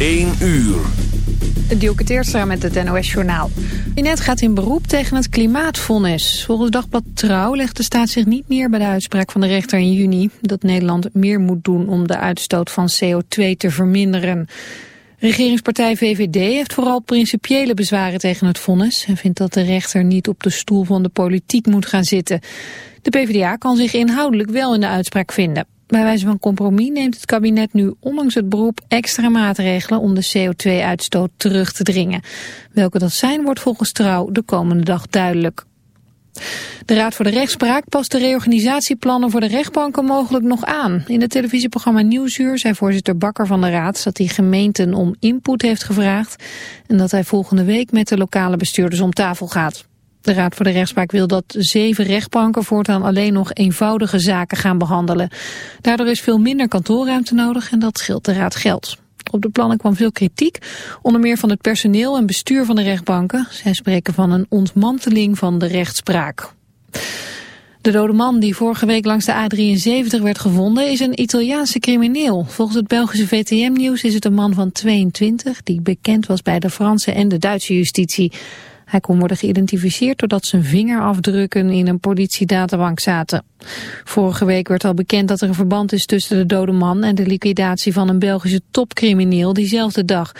1 uur. Dielke Teerstra met het NOS-journaal. Inet gaat in beroep tegen het klimaatvonnis. Volgens Dagblad Trouw legt de staat zich niet meer bij de uitspraak van de rechter in juni... dat Nederland meer moet doen om de uitstoot van CO2 te verminderen. Regeringspartij VVD heeft vooral principiële bezwaren tegen het vonnis... en vindt dat de rechter niet op de stoel van de politiek moet gaan zitten. De PvdA kan zich inhoudelijk wel in de uitspraak vinden. Bij wijze van compromis neemt het kabinet nu ondanks het beroep extra maatregelen om de CO2-uitstoot terug te dringen. Welke dat zijn wordt volgens Trouw de komende dag duidelijk. De Raad voor de Rechtspraak past de reorganisatieplannen voor de rechtbanken mogelijk nog aan. In het televisieprogramma Nieuwsuur zei voorzitter Bakker van de Raad dat hij gemeenten om input heeft gevraagd en dat hij volgende week met de lokale bestuurders om tafel gaat. De Raad voor de Rechtspraak wil dat zeven rechtbanken voortaan alleen nog eenvoudige zaken gaan behandelen. Daardoor is veel minder kantoorruimte nodig en dat scheelt de Raad geld. Op de plannen kwam veel kritiek, onder meer van het personeel en bestuur van de rechtbanken. Zij spreken van een ontmanteling van de rechtspraak. De dode man die vorige week langs de A73 werd gevonden is een Italiaanse crimineel. Volgens het Belgische VTM-nieuws is het een man van 22 die bekend was bij de Franse en de Duitse justitie. Hij kon worden geïdentificeerd doordat zijn vingerafdrukken in een politiedatabank zaten. Vorige week werd al bekend dat er een verband is tussen de dode man en de liquidatie van een Belgische topcrimineel diezelfde dag.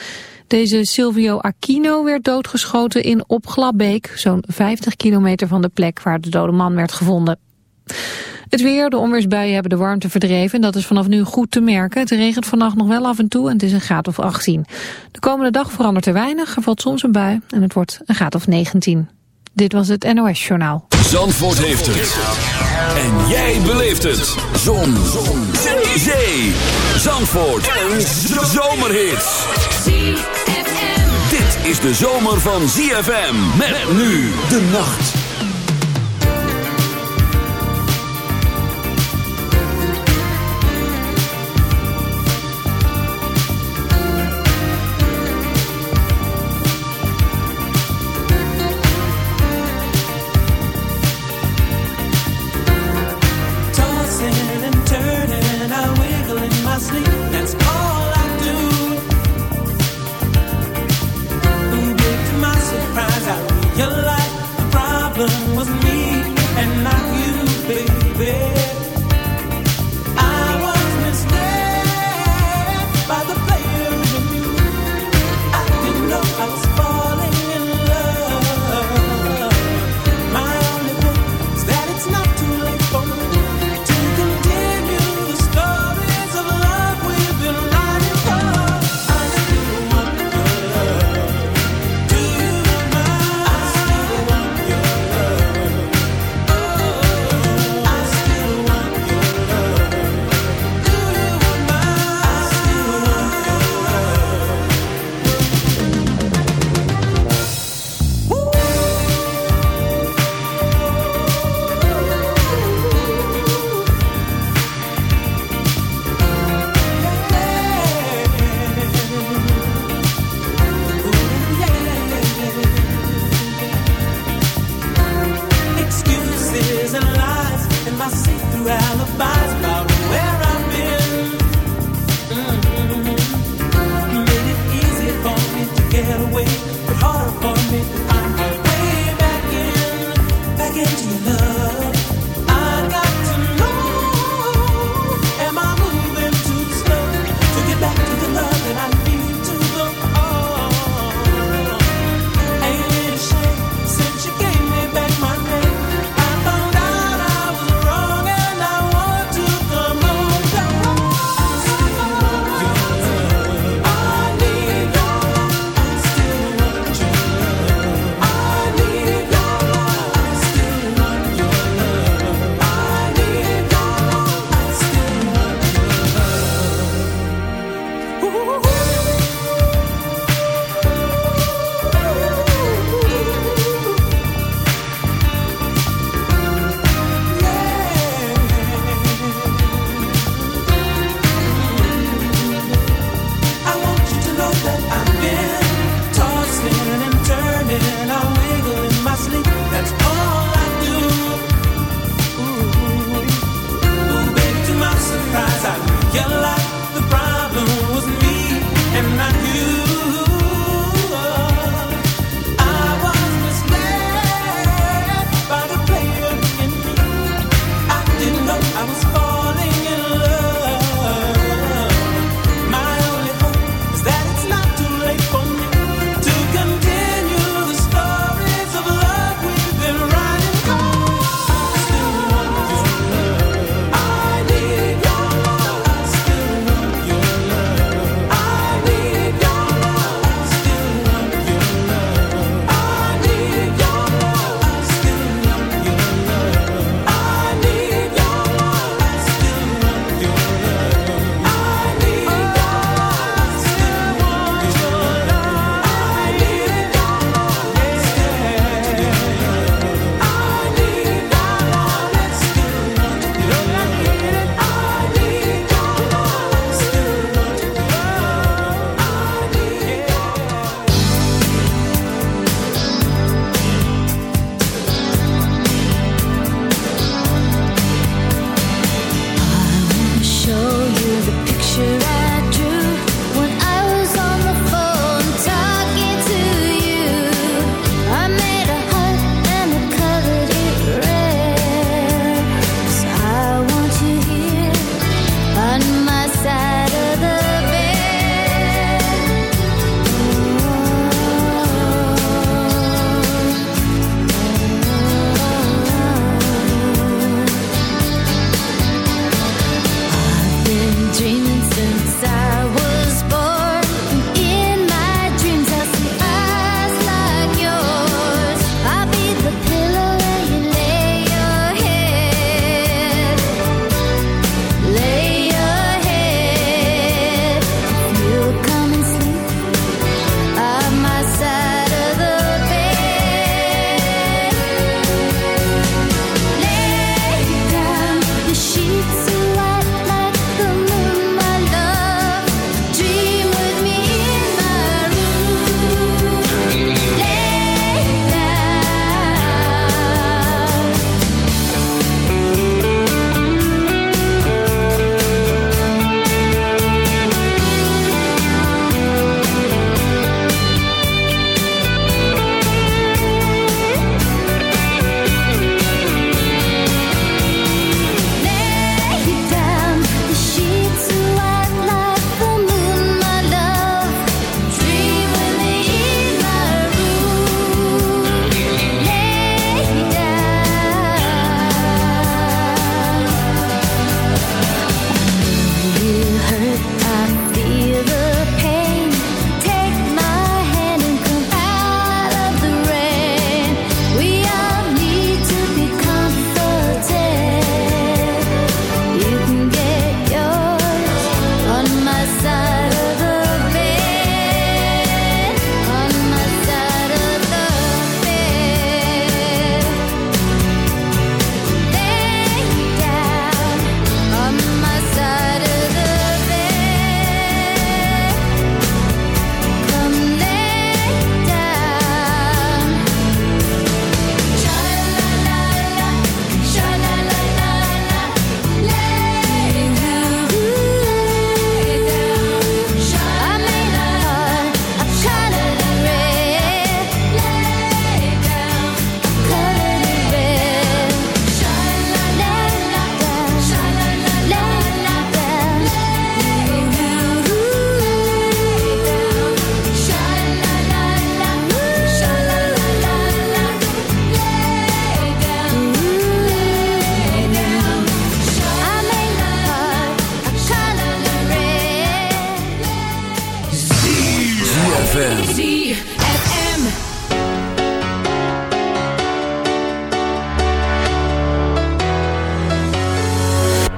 Deze Silvio Aquino werd doodgeschoten in Opglabbeek, zo'n 50 kilometer van de plek waar de dode man werd gevonden. Het weer, de onweersbuien hebben de warmte verdreven en dat is vanaf nu goed te merken. Het regent vannacht nog wel af en toe en het is een graad of 18. De komende dag verandert er weinig, er valt soms een bui en het wordt een graad of 19. Dit was het NOS Journaal. Zandvoort heeft het. En jij beleeft het. Zon. Zon. Zee. Zandvoort. Een zomerhit. Dit is de zomer van ZFM. Met nu de nacht.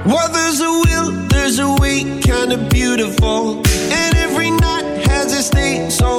Well, there's a will, there's a way, kinda beautiful. And every night has its name, so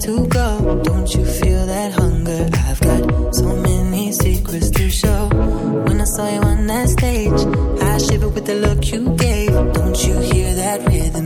to go. Don't you feel that hunger? I've got so many secrets to show. When I saw you on that stage, I with the look you gave. Don't you hear that rhythm?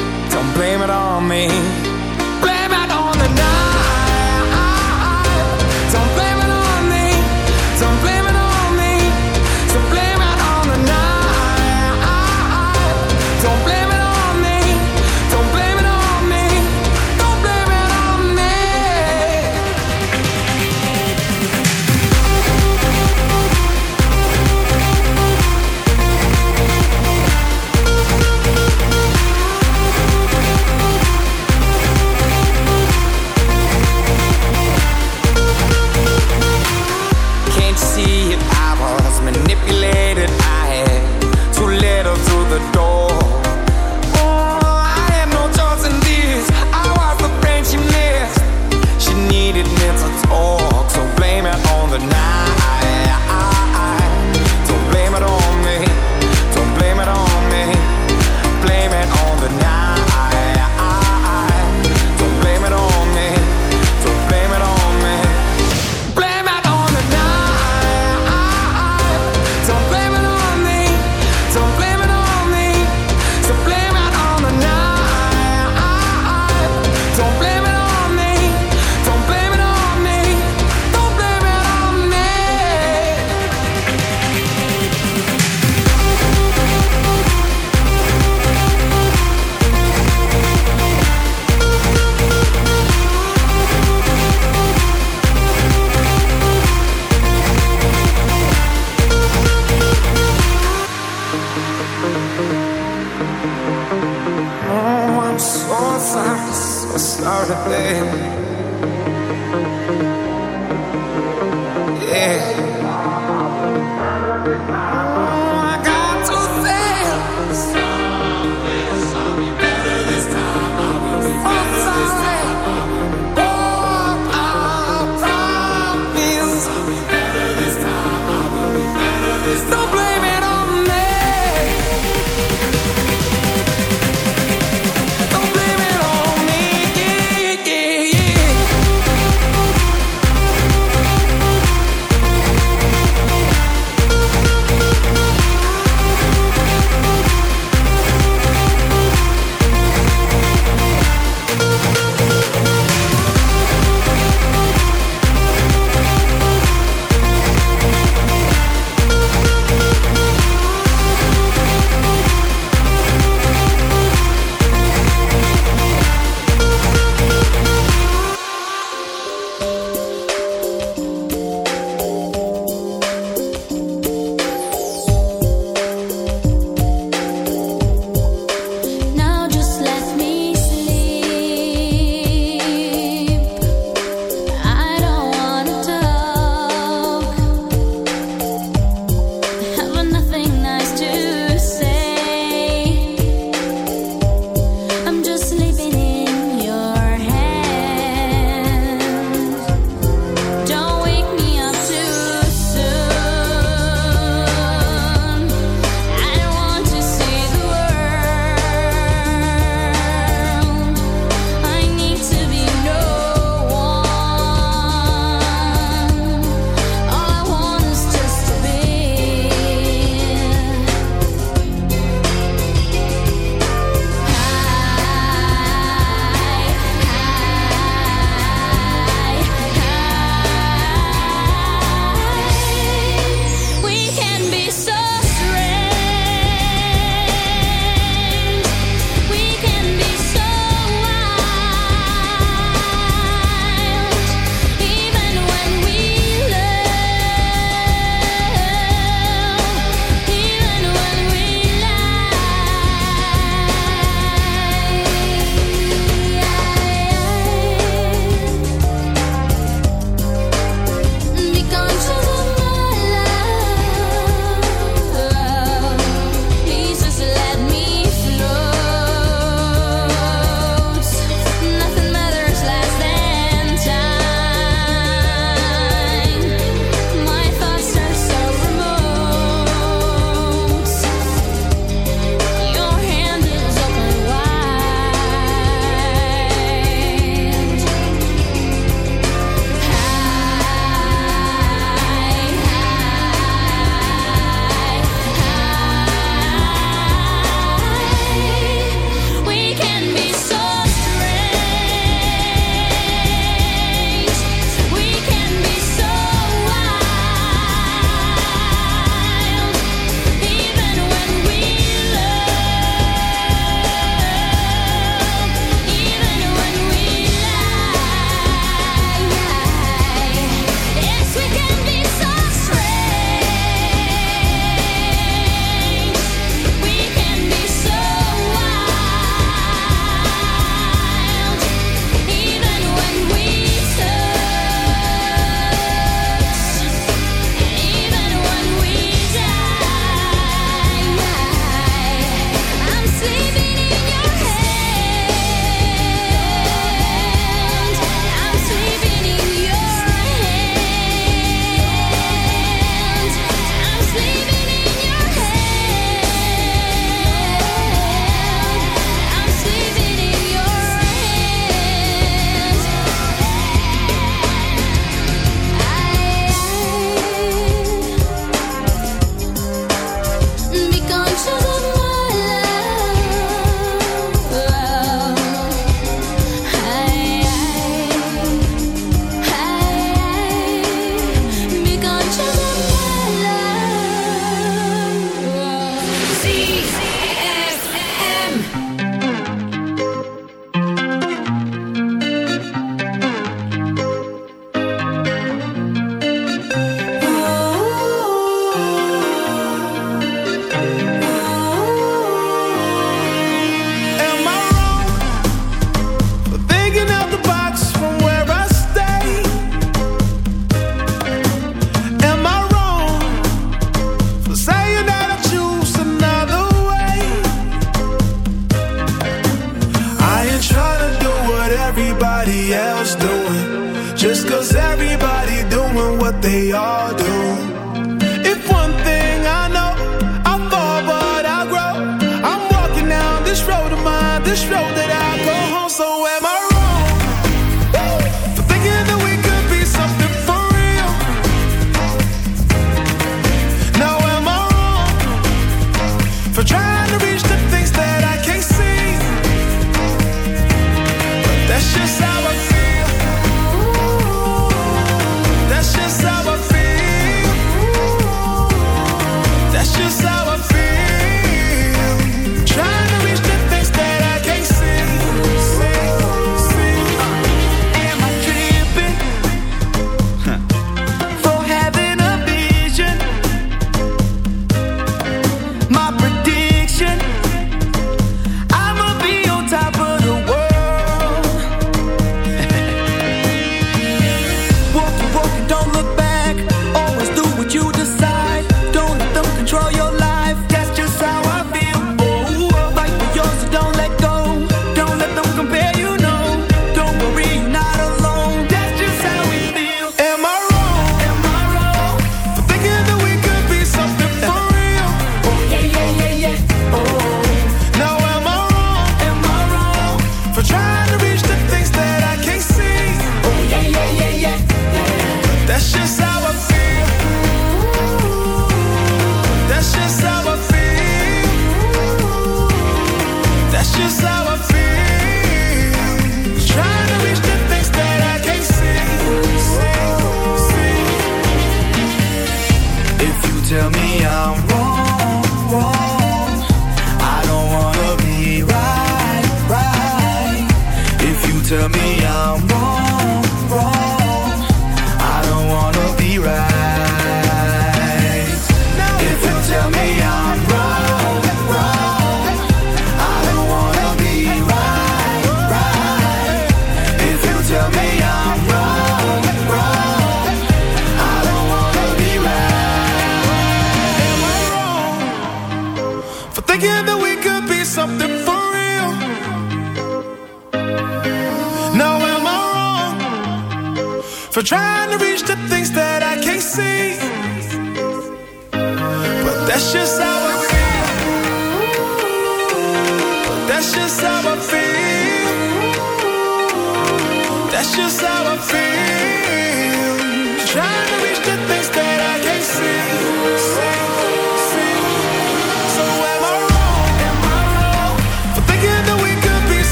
the night.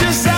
Yeah.